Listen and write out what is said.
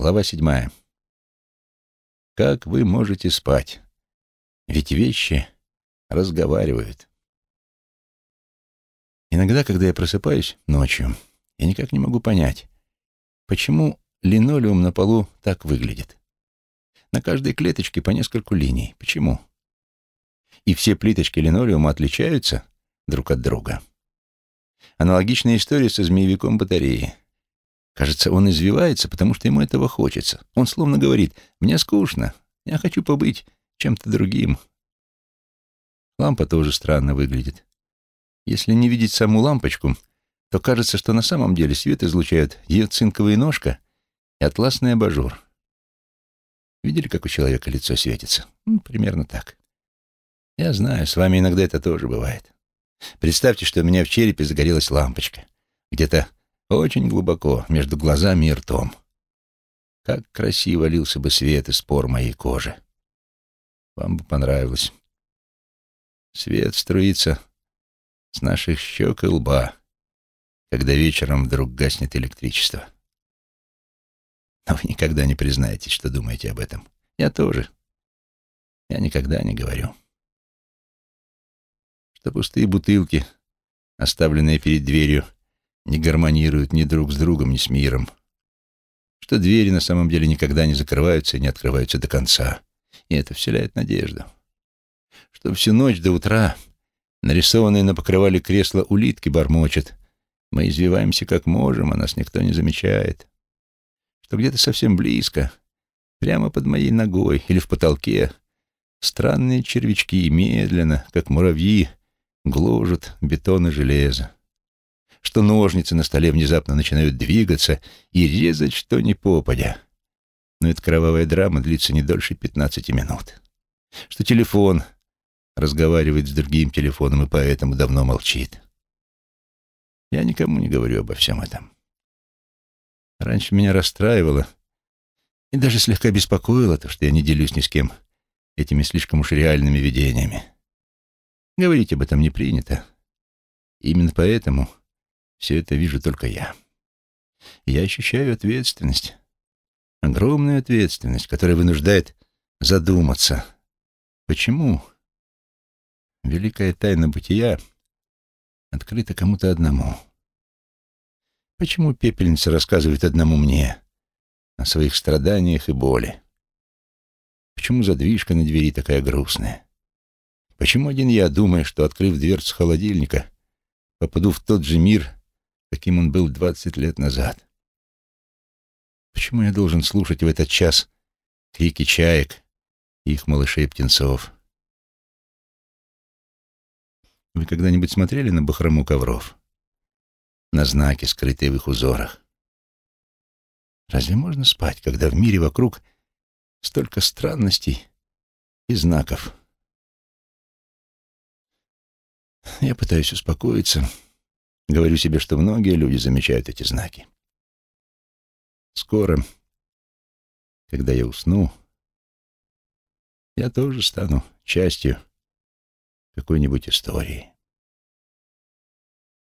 Глава седьмая. Как вы можете спать? Ведь вещи разговаривают. Иногда, когда я просыпаюсь ночью, я никак не могу понять, почему линолеум на полу так выглядит. На каждой клеточке по нескольку линий. Почему? И все плиточки линолеума отличаются друг от друга. Аналогичная история со змеевиком батареи. Кажется, он извивается, потому что ему этого хочется. Он словно говорит «мне скучно, я хочу побыть чем-то другим». Лампа тоже странно выглядит. Если не видеть саму лампочку, то кажется, что на самом деле свет излучают ее цинковая ножка и атласный абажур. Видели, как у человека лицо светится? Ну, примерно так. Я знаю, с вами иногда это тоже бывает. Представьте, что у меня в черепе загорелась лампочка. Где-то очень глубоко, между глазами и ртом. Как красиво лился бы свет из пор моей кожи. Вам бы понравилось. Свет струится с наших щек и лба, когда вечером вдруг гаснет электричество. Но вы никогда не признаетесь, что думаете об этом. Я тоже. Я никогда не говорю. Что пустые бутылки, оставленные перед дверью, не гармонируют ни друг с другом, ни с миром. Что двери на самом деле никогда не закрываются и не открываются до конца. И это вселяет надежду. Что всю ночь до утра нарисованные на покрывале кресла улитки бормочет. Мы извиваемся как можем, а нас никто не замечает. Что где-то совсем близко, прямо под моей ногой или в потолке, странные червячки медленно, как муравьи, гложут бетон и железо что ножницы на столе внезапно начинают двигаться и резать что ни попадя. Но эта кровавая драма длится не дольше пятнадцати минут. Что телефон разговаривает с другим телефоном и поэтому давно молчит. Я никому не говорю обо всем этом. Раньше меня расстраивало и даже слегка беспокоило то, что я не делюсь ни с кем этими слишком уж реальными видениями. Говорить об этом не принято. Именно поэтому все это вижу только я. Я ощущаю ответственность, огромную ответственность, которая вынуждает задуматься. Почему великая тайна бытия открыта кому-то одному? Почему пепельница рассказывает одному мне о своих страданиях и боли? Почему задвижка на двери такая грустная? Почему один я думаю, что, открыв дверцу холодильника, попаду в тот же мир, каким он был двадцать лет назад. Почему я должен слушать в этот час крики чаек и их малышей-птенцов? Вы когда-нибудь смотрели на бахрому ковров? На знаки, скрытые в их узорах? Разве можно спать, когда в мире вокруг столько странностей и знаков? Я пытаюсь успокоиться Говорю себе, что многие люди замечают эти знаки. Скоро, когда я усну, я тоже стану частью какой-нибудь истории.